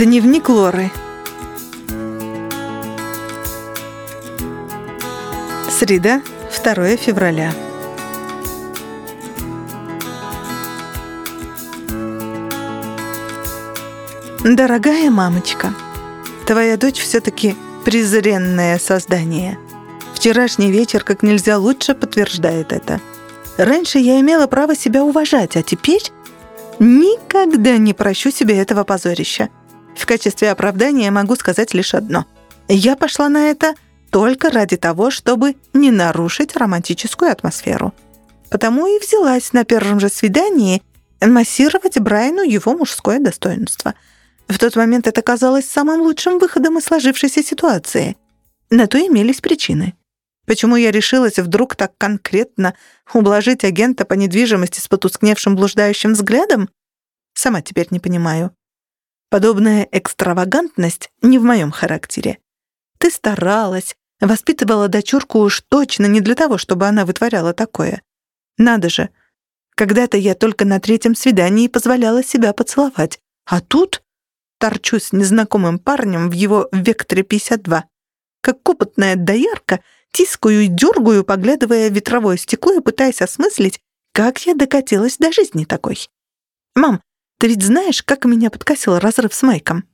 Дневник Лоры. Среда, 2 февраля. Дорогая мамочка, твоя дочь все-таки презренное создание. Вчерашний вечер как нельзя лучше подтверждает это. Раньше я имела право себя уважать, а теперь никогда не прощу себе этого позорища. В качестве оправдания могу сказать лишь одно. Я пошла на это только ради того, чтобы не нарушить романтическую атмосферу. Потому и взялась на первом же свидании массировать Брайану его мужское достоинство. В тот момент это казалось самым лучшим выходом из сложившейся ситуации. На то имелись причины. Почему я решилась вдруг так конкретно ублажить агента по недвижимости с потускневшим блуждающим взглядом? Сама теперь не понимаю. Подобная экстравагантность не в моем характере. Ты старалась, воспитывала дочурку уж точно не для того, чтобы она вытворяла такое. Надо же, когда-то я только на третьем свидании позволяла себя поцеловать, а тут торчу с незнакомым парнем в его векторе 52. Как опытная доярка, тискаю и дергаю, поглядывая в ветровое стекло и пытаясь осмыслить, как я докатилась до жизни такой. «Мам, ты ведь знаешь, как меня подкосил разрыв с Майком?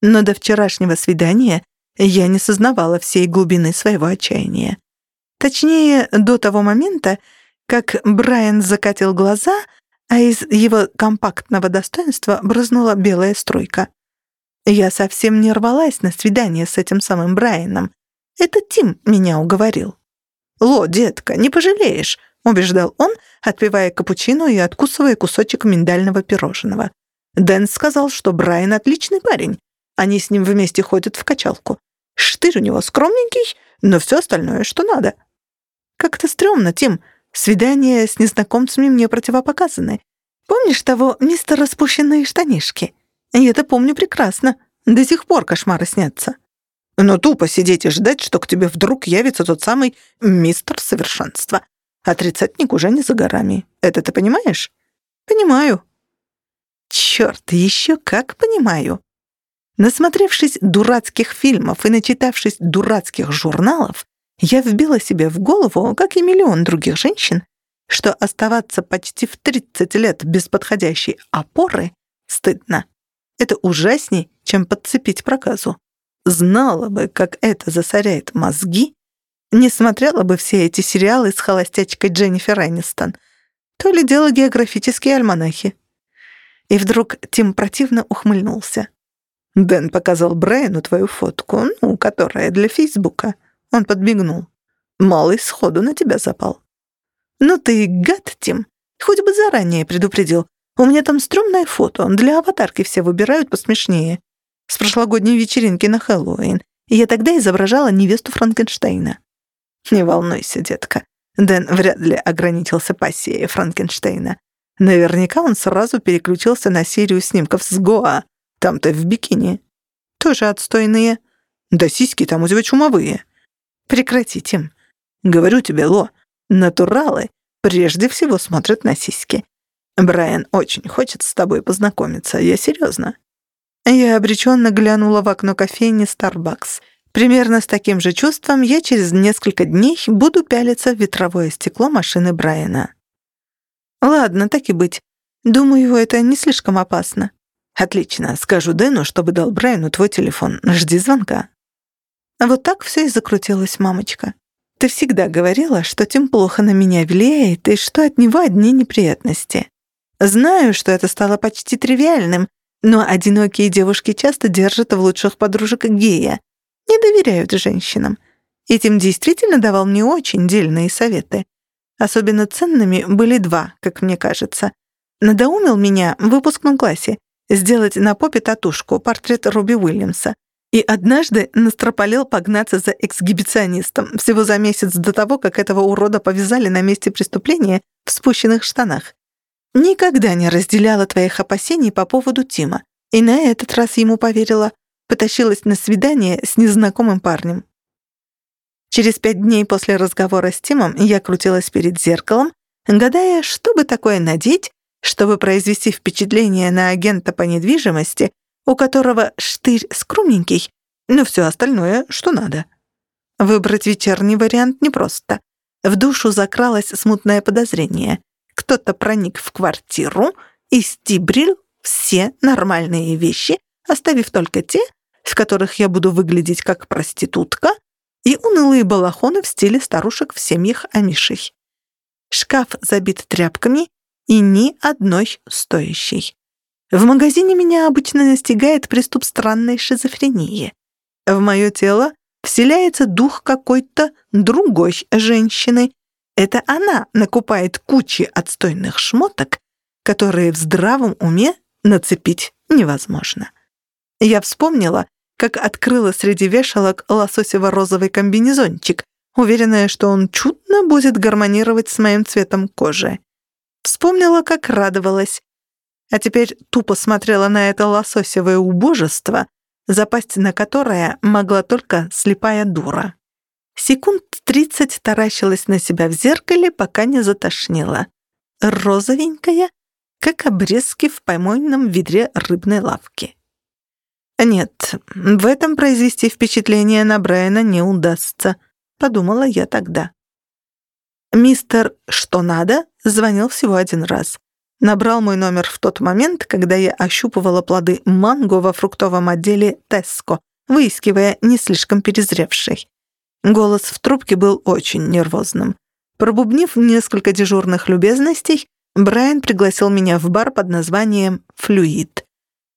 Но до вчерашнего свидания я не сознавала всей глубины своего отчаяния. Точнее, до того момента, как Брайан закатил глаза, а из его компактного достоинства брызнула белая струйка. Я совсем не рвалась на свидание с этим самым Брайаном. Это Тим меня уговорил. «Ло, детка, не пожалеешь убеждал он, отпивая капучино и откусывая кусочек миндального пирожного. Дэн сказал, что Брайан отличный парень. Они с ним вместе ходят в качалку. Штырь у него скромненький, но все остальное, что надо. Как-то стрёмно, Тим. Свидания с незнакомцами мне противопоказаны. Помнишь того мистера спущенные штанишки? Я это помню прекрасно. До сих пор кошмары снятся. Но тупо сидеть и ждать, что к тебе вдруг явится тот самый мистер совершенства. А тридцатник уже не за горами. Это ты понимаешь? Понимаю. Черт, еще как понимаю. Насмотревшись дурацких фильмов и начитавшись дурацких журналов, я вбила себе в голову, как и миллион других женщин, что оставаться почти в 30 лет без подходящей опоры стыдно. Это ужасней, чем подцепить проказу. Знала бы, как это засоряет мозги, не смотрела бы все эти сериалы с холостячкой Дженнифер Энистон. То ли дело географические альманахи. И вдруг Тим противно ухмыльнулся. «Дэн показал Брайану твою фотку, ну, которая для Фейсбука». Он подбегнул. «Малый сходу на тебя запал». «Ну ты гад, Тим. Хоть бы заранее предупредил. У меня там стрёмное фото. Для аватарки все выбирают посмешнее. С прошлогодней вечеринки на Хэллоуин. Я тогда изображала невесту Франкенштейна. Не волнуйся, детка. Дэн вряд ли ограничился пассией Франкенштейна. Наверняка он сразу переключился на серию снимков с Гоа. Там-то в бикини. Тоже отстойные. Да сиськи там у тебя чумовые. Прекрати, Тим. Говорю тебе, Ло, натуралы прежде всего смотрят на сиськи. Брайан очень хочет с тобой познакомиться, я серьезно. Я обреченно глянула в окно кофейни Starbucks — Примерно с таким же чувством я через несколько дней буду пялиться в ветровое стекло машины Брайана. Ладно, так и быть. Думаю, это не слишком опасно. Отлично, скажу Дэну, чтобы дал Брайану твой телефон. Жди звонка. Вот так все и закрутилось, мамочка. Ты всегда говорила, что Тим плохо на меня влияет и что от него одни неприятности. Знаю, что это стало почти тривиальным, но одинокие девушки часто держат в лучших подружек гея, не доверяют женщинам. Этим действительно давал мне очень дельные советы. Особенно ценными были два, как мне кажется. Надоумил меня в выпускном классе сделать на попе татушку, портрет Робби Уильямса. И однажды настропалил погнаться за эксгибиционистом всего за месяц до того, как этого урода повязали на месте преступления в спущенных штанах. Никогда не разделяла твоих опасений по поводу Тима. И на этот раз ему поверила потащилась на свидание с незнакомым парнем. Через пять дней после разговора с Тимом я крутилась перед зеркалом, гадая, что бы такое надеть, чтобы произвести впечатление на агента по недвижимости, у которого штырь скромненький, но все остальное, что надо. Выбрать вечерний вариант непросто. В душу закралось смутное подозрение. Кто-то проник в квартиру и стибрил все нормальные вещи, оставив только те, в которых я буду выглядеть как проститутка, и унылые балахоны в стиле старушек в семьях Амишей. Шкаф забит тряпками и ни одной стоящей. В магазине меня обычно настигает приступ странной шизофрении. В мое тело вселяется дух какой-то другой женщины. Это она накупает кучи отстойных шмоток, которые в здравом уме нацепить невозможно. Я вспомнила, как открыла среди вешалок лососево-розовый комбинезончик, уверенная, что он чудно будет гармонировать с моим цветом кожи. Вспомнила, как радовалась. А теперь тупо смотрела на это лососевое убожество, запасть на которое могла только слепая дура. Секунд тридцать таращилась на себя в зеркале, пока не затошнила. Розовенькая, как обрезки в помойном ведре рыбной лавки. «Нет, в этом произвести впечатление на Брайана не удастся», — подумала я тогда. Мистер «Что надо?» звонил всего один раз. Набрал мой номер в тот момент, когда я ощупывала плоды манго во фруктовом отделе Теско, выискивая не слишком перезревший. Голос в трубке был очень нервозным. Пробубнив несколько дежурных любезностей, Брайан пригласил меня в бар под названием «Флюид».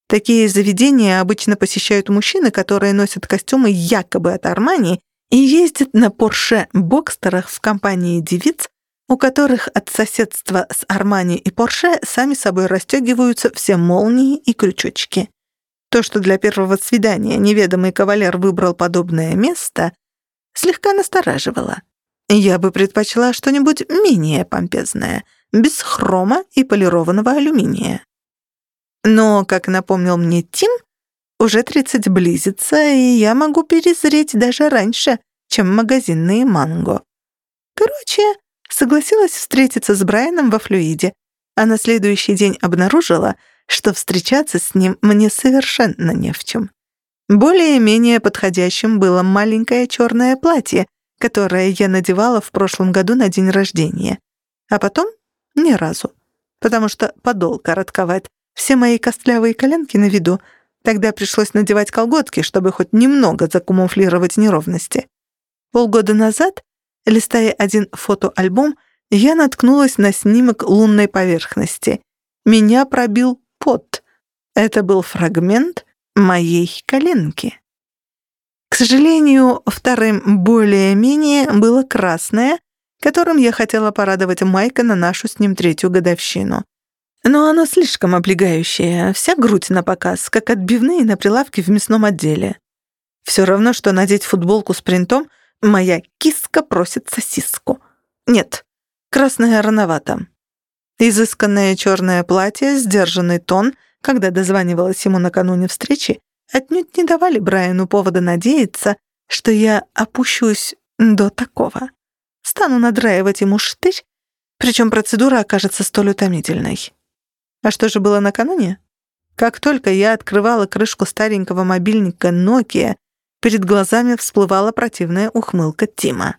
Такие заведения обычно посещают мужчины, которые носят костюмы якобы от Армани и ездят на Порше-бокстерах в компании девиц, у которых от соседства с Армани и Порше сами собой расстегиваются все молнии и крючочки. То, что для первого свидания неведомый кавалер выбрал подобное место, слегка настораживало. Я бы предпочла что-нибудь менее помпезное, без хрома и полированного алюминия. Но, как напомнил мне Тим, уже 30 близится, и я могу перезреть даже раньше, чем магазинные манго. Короче, согласилась встретиться с Брайаном во флюиде, а на следующий день обнаружила, что встречаться с ним мне совершенно не в чем. Более-менее подходящим было маленькое черное платье, которое я надевала в прошлом году на день рождения. А потом — ни разу. Потому что подол коротковат, все мои костлявые коленки на виду. Тогда пришлось надевать колготки, чтобы хоть немного закамуфлировать неровности. Полгода назад, листая один фотоальбом, я наткнулась на снимок лунной поверхности. Меня пробил пот. Это был фрагмент моей коленки. К сожалению, вторым более-менее было красное, которым я хотела порадовать Майка на нашу с ним третью годовщину. Но оно слишком облегающее, вся грудь на показ, как отбивные на прилавке в мясном отделе. Все равно, что надеть футболку с принтом «Моя киска просит сосиску». Нет, красное рановато. Изысканное черное платье, сдержанный тон, когда дозванивалась ему накануне встречи, отнюдь не давали Брайану повода надеяться, что я опущусь до такого. Стану надраивать ему штырь, причем процедура окажется столь утомительной. А что же было накануне? Как только я открывала крышку старенького мобильника Nokia, перед глазами всплывала противная ухмылка Тима.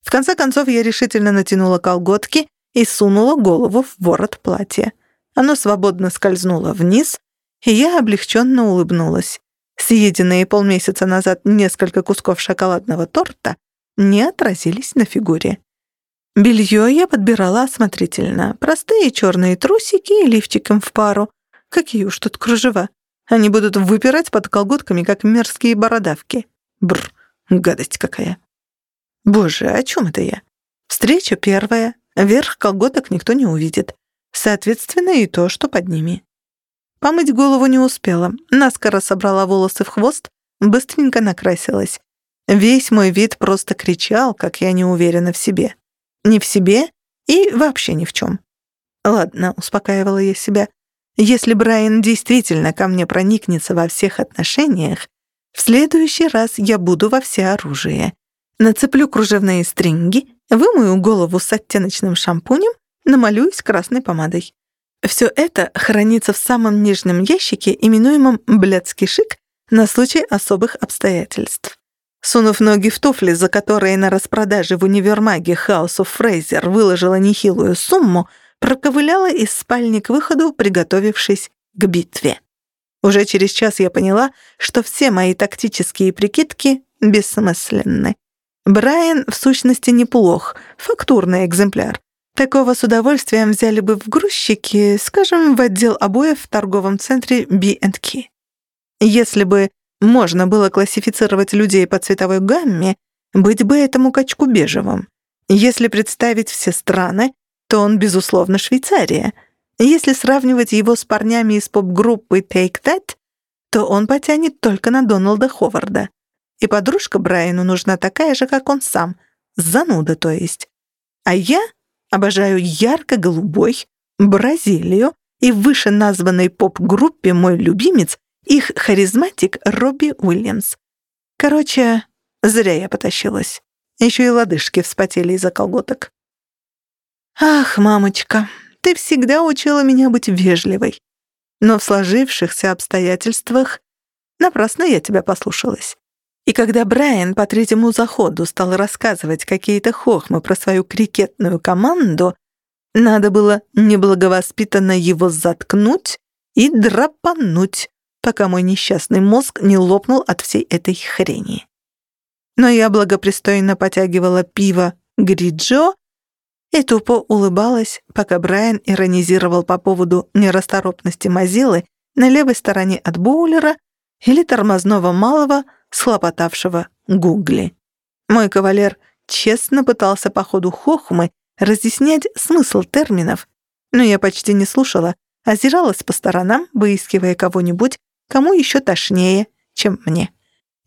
В конце концов я решительно натянула колготки и сунула голову в ворот платья. Оно свободно скользнуло вниз, и я облегченно улыбнулась. Съеденные полмесяца назад несколько кусков шоколадного торта не отразились на фигуре. Белье я подбирала осмотрительно. Простые черные трусики и лифчиком в пару. Какие уж тут кружева. Они будут выпирать под колготками, как мерзкие бородавки. Бр, гадость какая. Боже, о чем это я? Встреча первая. Верх колготок никто не увидит. Соответственно, и то, что под ними. Помыть голову не успела. Наскоро собрала волосы в хвост, быстренько накрасилась. Весь мой вид просто кричал, как я не уверена в себе не в себе и вообще ни в чем. Ладно, успокаивала я себя. Если Брайан действительно ко мне проникнется во всех отношениях, в следующий раз я буду во всеоружие. Нацеплю кружевные стринги, вымою голову с оттеночным шампунем, намалююсь красной помадой. Все это хранится в самом нижнем ящике, именуемом «блядский шик», на случай особых обстоятельств. Сунув ноги в туфли, за которые на распродаже в универмаге of Fraser выложила нехилую сумму, проковыляла из спальни к выходу, приготовившись к битве. Уже через час я поняла, что все мои тактические прикидки бессмысленны. Брайан в сущности неплох, фактурный экземпляр. Такого с удовольствием взяли бы в грузчики, скажем, в отдел обоев в торговом центре B&K. Если бы можно было классифицировать людей по цветовой гамме, быть бы этому качку бежевым. Если представить все страны, то он, безусловно, Швейцария. Если сравнивать его с парнями из поп-группы Take That, то он потянет только на Дональда Ховарда. И подружка Брайану нужна такая же, как он сам. Зануда, то есть. А я обожаю ярко-голубой, Бразилию и в вышеназванной поп-группе мой любимец их харизматик Робби Уильямс. Короче, зря я потащилась. Еще и лодыжки вспотели из-за колготок. «Ах, мамочка, ты всегда учила меня быть вежливой. Но в сложившихся обстоятельствах напрасно я тебя послушалась. И когда Брайан по третьему заходу стал рассказывать какие-то хохмы про свою крикетную команду, надо было неблаговоспитанно его заткнуть и драпануть, пока мой несчастный мозг не лопнул от всей этой хрени. Но я благопристойно потягивала пиво Гриджо и тупо улыбалась, пока Брайан иронизировал по поводу нерасторопности Мазилы на левой стороне от боулера или тормозного малого, схлопотавшего гугли. Мой кавалер честно пытался по ходу хохмы разъяснять смысл терминов, но я почти не слушала, озиралась по сторонам, выискивая кого-нибудь, кому еще тошнее, чем мне.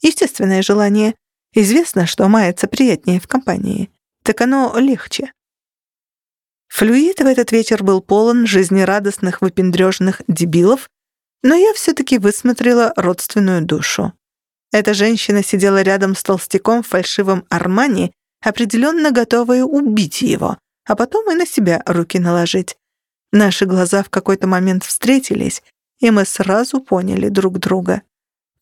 Естественное желание. Известно, что маяться приятнее в компании. Так оно легче. Флюид в этот вечер был полон жизнерадостных выпендрежных дебилов, но я все-таки высмотрела родственную душу. Эта женщина сидела рядом с толстяком в фальшивом армане, определенно готовая убить его, а потом и на себя руки наложить. Наши глаза в какой-то момент встретились, и мы сразу поняли друг друга.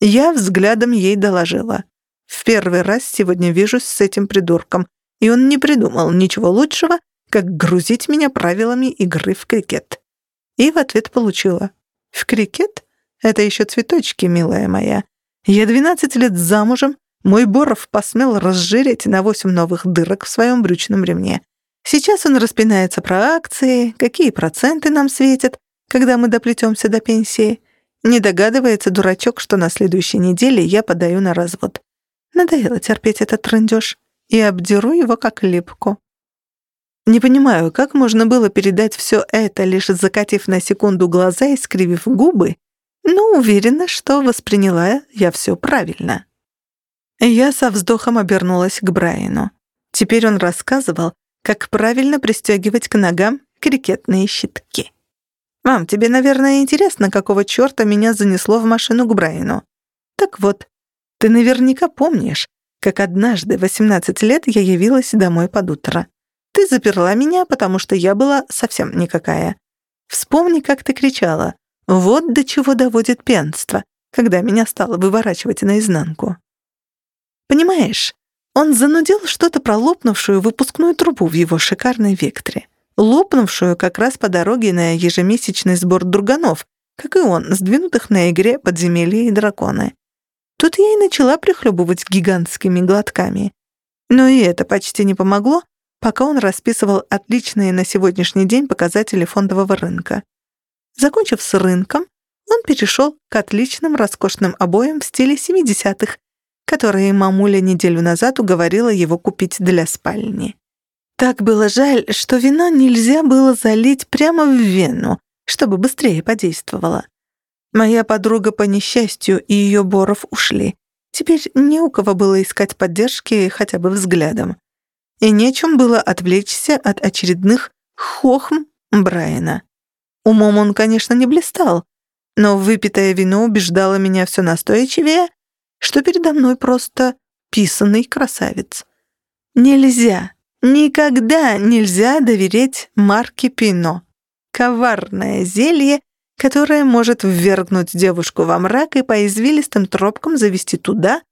Я взглядом ей доложила. В первый раз сегодня вижусь с этим придурком, и он не придумал ничего лучшего, как грузить меня правилами игры в крикет. И в ответ получила. В крикет? Это еще цветочки, милая моя. Я 12 лет замужем, мой Боров посмел разжиреть на 8 новых дырок в своем брючном ремне. Сейчас он распинается про акции, какие проценты нам светят, когда мы доплетемся до пенсии. Не догадывается дурачок, что на следующей неделе я подаю на развод. Надоело терпеть этот трындеж и обдеру его как липку. Не понимаю, как можно было передать все это, лишь закатив на секунду глаза и скривив губы, но уверена, что восприняла я все правильно. Я со вздохом обернулась к Брайану. Теперь он рассказывал, как правильно пристегивать к ногам крикетные щитки. «Мам, тебе, наверное, интересно, какого чёрта меня занесло в машину к Брайану? Так вот, ты наверняка помнишь, как однажды, в 18 лет, я явилась домой под утро. Ты заперла меня, потому что я была совсем никакая. Вспомни, как ты кричала. Вот до чего доводит пьянство, когда меня стало выворачивать наизнанку. Понимаешь, он занудил что-то про лопнувшую выпускную трубу в его шикарной Векторе. Лопнувшую как раз по дороге на ежемесячный сбор друганов, как и он, сдвинутых на игре «Подземелья и драконы». Тут я и начала прихлебывать гигантскими глотками. Но и это почти не помогло, пока он расписывал отличные на сегодняшний день показатели фондового рынка. Закончив с рынком, он перешел к отличным роскошным обоям в стиле 70-х, которые мамуля неделю назад уговорила его купить для спальни. Так было жаль, что вино нельзя было залить прямо в вену, чтобы быстрее подействовало. Моя подруга по несчастью и ее Боров ушли. Теперь не у кого было искать поддержки хотя бы взглядом и нечем было отвлечься от очередных хохм Брайана. Умом он, конечно, не блистал, но выпитое вино убеждало меня все настойчивее, что передо мной просто писанный красавец. Нельзя, никогда нельзя доверять Марке Пино. коварное зелье, которое может ввергнуть девушку во мрак и по извилистым тропкам завести туда,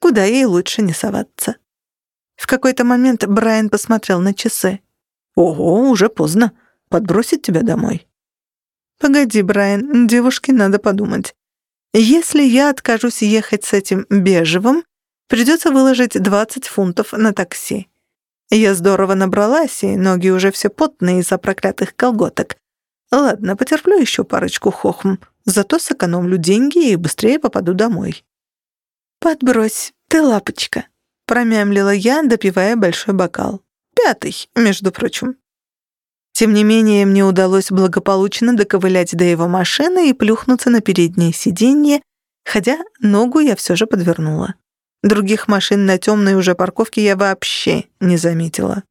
куда ей лучше не соваться. В какой-то момент Брайан посмотрел на часы. «Ого, уже поздно. Подбросить тебя домой?» «Погоди, Брайан, девушке надо подумать. Если я откажусь ехать с этим бежевым, придется выложить 20 фунтов на такси. Я здорово набралась, и ноги уже все потные из-за проклятых колготок. Ладно, потерплю еще парочку хохм, зато сэкономлю деньги и быстрее попаду домой. «Подбрось, ты лапочка», — промямлила я, допивая большой бокал. Пятый, между прочим. Тем не менее, мне удалось благополучно доковылять до его машины и плюхнуться на переднее сиденье, хотя ногу я все же подвернула. Других машин на темной уже парковке я вообще не заметила.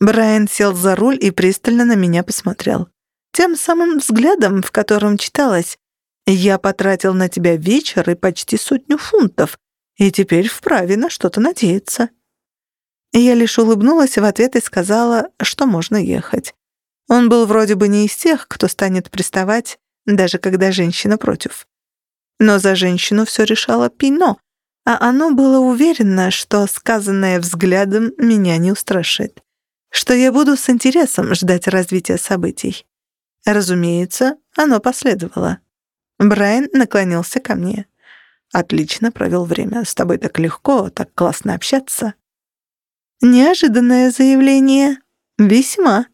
Брайан сел за руль и пристально на меня посмотрел. Тем самым взглядом, в котором читалось «Я потратил на тебя вечер и почти сотню фунтов, и теперь вправе на что-то надеяться». Я лишь улыбнулась в ответ и сказала, что можно ехать. Он был вроде бы не из тех, кто станет приставать, даже когда женщина против. Но за женщину все решало Пино — а оно было уверено, что сказанное взглядом меня не устрашит, что я буду с интересом ждать развития событий. Разумеется, оно последовало. Брайан наклонился ко мне. «Отлично провел время. С тобой так легко, так классно общаться». Неожиданное заявление. Весьма.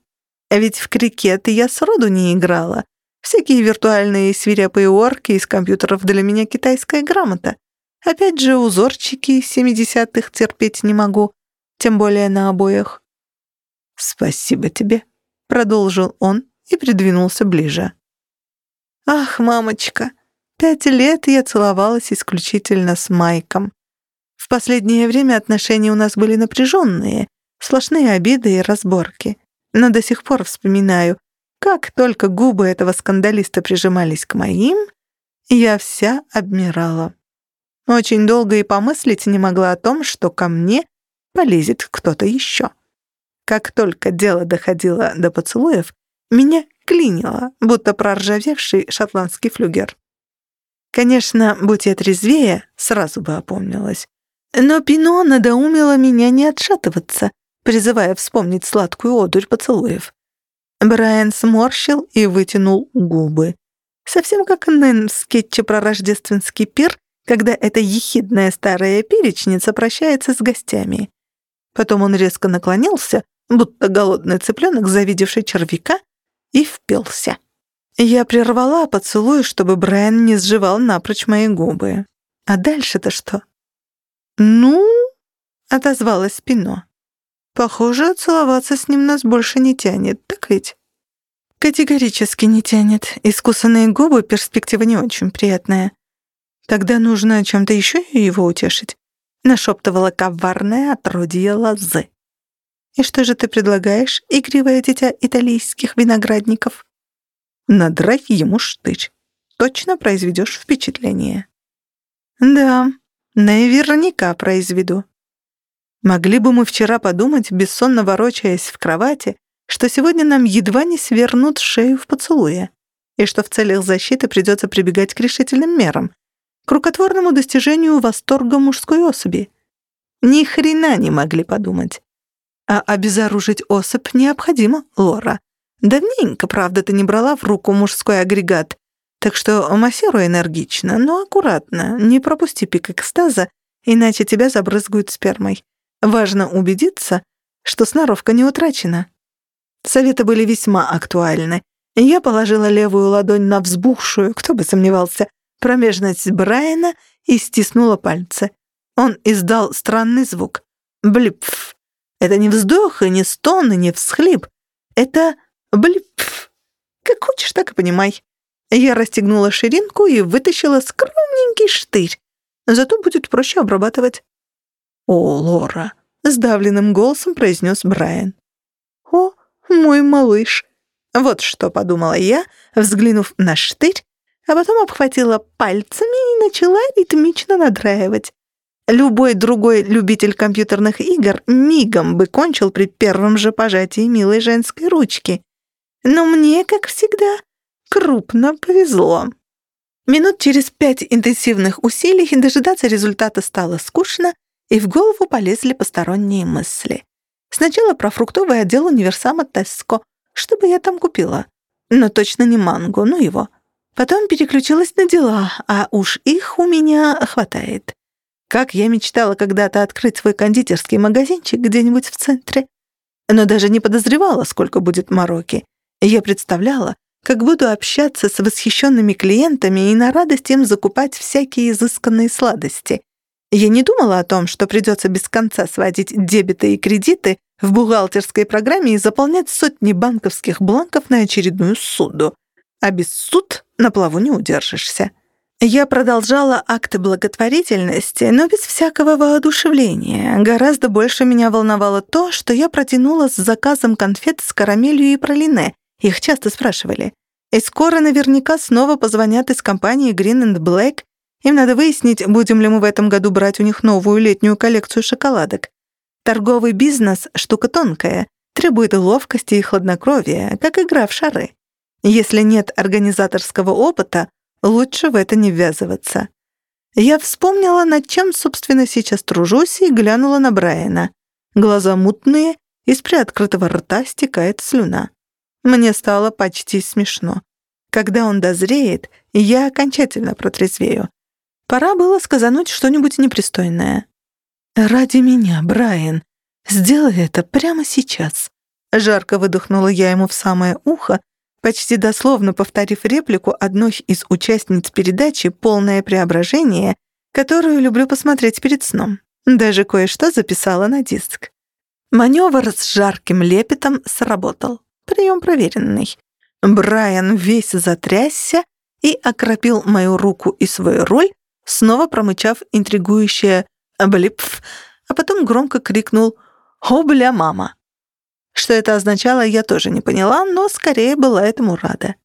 Ведь в крикет я сроду не играла. Всякие виртуальные свирепые орки из компьютеров для меня китайская грамота. Опять же, узорчики семидесятых терпеть не могу, тем более на обоях. «Спасибо тебе», — продолжил он и придвинулся ближе. «Ах, мамочка, пять лет я целовалась исключительно с Майком. В последнее время отношения у нас были напряженные, сплошные обиды и разборки. Но до сих пор вспоминаю, как только губы этого скандалиста прижимались к моим, я вся обмирала. Очень долго и помыслить не могла о том, что ко мне полезет кто-то еще. Как только дело доходило до поцелуев, меня клинило, будто проржавевший шотландский флюгер. Конечно, будь я трезвее, сразу бы опомнилась. Но Пино надоумило меня не отшатываться, призывая вспомнить сладкую одурь поцелуев. Брайан сморщил и вытянул губы. Совсем как Нэн в скетче про рождественский пир когда эта ехидная старая перечница прощается с гостями. Потом он резко наклонился, будто голодный цыпленок, завидевший червяка, и впился. Я прервала поцелуй, чтобы Брайан не сживал напрочь мои губы. А дальше-то что? «Ну?» — отозвалась Пино. «Похоже, целоваться с ним нас больше не тянет, так ведь?» «Категорически не тянет. Искусанные губы — перспектива не очень приятная. Тогда нужно чем-то еще его утешить. Нашептывала коварная отродье лозы. «И что же ты предлагаешь, игривое дитя итальянских виноградников?» «Надрай ему штырь. Точно произведешь впечатление». «Да, наверняка произведу». Могли бы мы вчера подумать, бессонно ворочаясь в кровати, что сегодня нам едва не свернут шею в поцелуе, и что в целях защиты придется прибегать к решительным мерам, к рукотворному достижению восторга мужской особи. Ни хрена не могли подумать. А обезоружить особь необходимо, Лора. Давненько, правда, ты не брала в руку мужской агрегат, так что массируй энергично, но аккуратно, не пропусти пик экстаза, иначе тебя забрызгают спермой. Важно убедиться, что сноровка не утрачена. Советы были весьма актуальны. Я положила левую ладонь на взбухшую, кто бы сомневался, промежность Брайана и стиснула пальцы. Он издал странный звук. Блипф. Это не вздох и не стон и не всхлип. Это блипф. Как хочешь, так и понимай. Я расстегнула ширинку и вытащила скромненький штырь. Зато будет проще обрабатывать. «О, Лора!» — сдавленным голосом произнес Брайан. «О, мой малыш!» Вот что подумала я, взглянув на штырь, а потом обхватила пальцами и начала ритмично надраивать. Любой другой любитель компьютерных игр мигом бы кончил при первом же пожатии милой женской ручки. Но мне, как всегда, крупно повезло. Минут через пять интенсивных усилий дожидаться результата стало скучно, и в голову полезли посторонние мысли. Сначала про фруктовый отдел универсама Теско. Что бы я там купила? Но точно не манго, ну его. Потом переключилась на дела, а уж их у меня хватает. Как я мечтала когда-то открыть свой кондитерский магазинчик где-нибудь в центре. Но даже не подозревала, сколько будет мороки. Я представляла, как буду общаться с восхищенными клиентами и на радость им закупать всякие изысканные сладости. Я не думала о том, что придется без конца сводить дебеты и кредиты в бухгалтерской программе и заполнять сотни банковских бланков на очередную суду. А без суд на плаву не удержишься. Я продолжала акты благотворительности, но без всякого воодушевления. Гораздо больше меня волновало то, что я протянула с заказом конфет с карамелью и пролине. Их часто спрашивали. И скоро наверняка снова позвонят из компании Green and Black. Им надо выяснить, будем ли мы в этом году брать у них новую летнюю коллекцию шоколадок. Торговый бизнес — штука тонкая, требует ловкости и хладнокровия, как игра в шары. Если нет организаторского опыта, Лучше в это не ввязываться. Я вспомнила, над чем, собственно, сейчас тружусь, и глянула на Брайана. Глаза мутные, из приоткрытого рта стекает слюна. Мне стало почти смешно. Когда он дозреет, я окончательно протрезвею. Пора было сказануть что-нибудь непристойное. «Ради меня, Брайан, сделай это прямо сейчас». Жарко выдохнула я ему в самое ухо, почти дословно повторив реплику одной из участниц передачи «Полное преображение», которую люблю посмотреть перед сном. Даже кое-что записала на диск. Маневр с жарким лепетом сработал. Прием проверенный. Брайан весь затрясся и окропил мою руку и свою роль, снова промычав интригующее «блипф», а потом громко крикнул «О, бля, мама!». Что это означало, я тоже не поняла, но скорее была этому рада.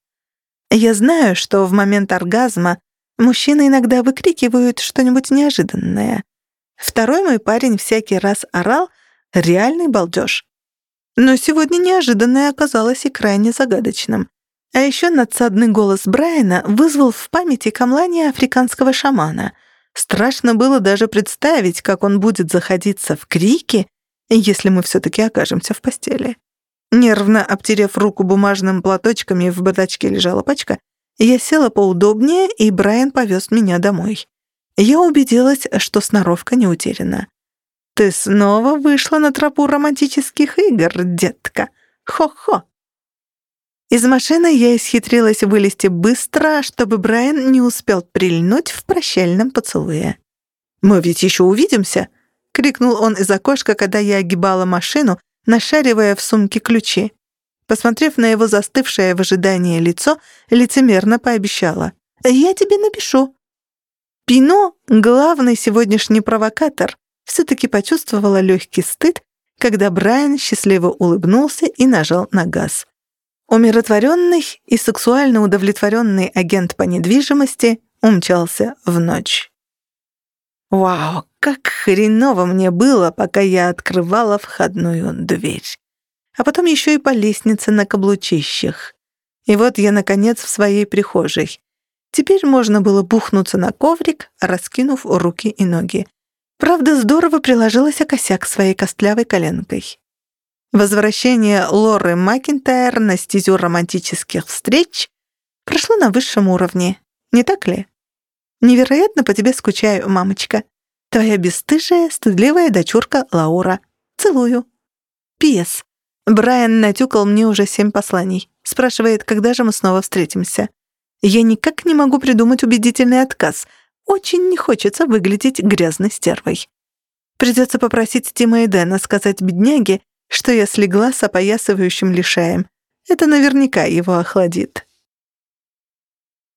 Я знаю, что в момент оргазма мужчины иногда выкрикивают что-нибудь неожиданное. Второй мой парень всякий раз орал «реальный балдеж». Но сегодня неожиданное оказалось и крайне загадочным. А еще надсадный голос Брайана вызвал в памяти камлание африканского шамана. Страшно было даже представить, как он будет заходиться в крики, если мы все-таки окажемся в постели. Нервно обтерев руку бумажным платочками, в бардачке лежала пачка, я села поудобнее, и Брайан повез меня домой. Я убедилась, что сноровка не утеряна. «Ты снова вышла на тропу романтических игр, детка! Хо-хо!» Из машины я исхитрилась вылезти быстро, чтобы Брайан не успел прильнуть в прощальном поцелуе. «Мы ведь еще увидимся!» — крикнул он из окошка, когда я огибала машину, нашаривая в сумке ключи. Посмотрев на его застывшее в ожидании лицо, лицемерно пообещала. «Я тебе напишу». Пино, главный сегодняшний провокатор, все-таки почувствовала легкий стыд, когда Брайан счастливо улыбнулся и нажал на газ. Умиротворенный и сексуально удовлетворенный агент по недвижимости умчался в ночь. Вау, как хреново мне было, пока я открывала входную дверь. А потом еще и по лестнице на каблучищах. И вот я, наконец, в своей прихожей. Теперь можно было бухнуться на коврик, раскинув руки и ноги. Правда, здорово приложилась о косяк своей костлявой коленкой. Возвращение Лоры Макинтайр на стезю романтических встреч прошло на высшем уровне, не так ли? Невероятно по тебе скучаю, мамочка. Твоя бесстыжая, стыдливая дочурка Лаура. Целую. Пьес. Брайан натюкал мне уже семь посланий. Спрашивает, когда же мы снова встретимся. Я никак не могу придумать убедительный отказ. Очень не хочется выглядеть грязной стервой. Придется попросить Тима и Дэна сказать бедняге, что я слегла с опоясывающим лишаем. Это наверняка его охладит.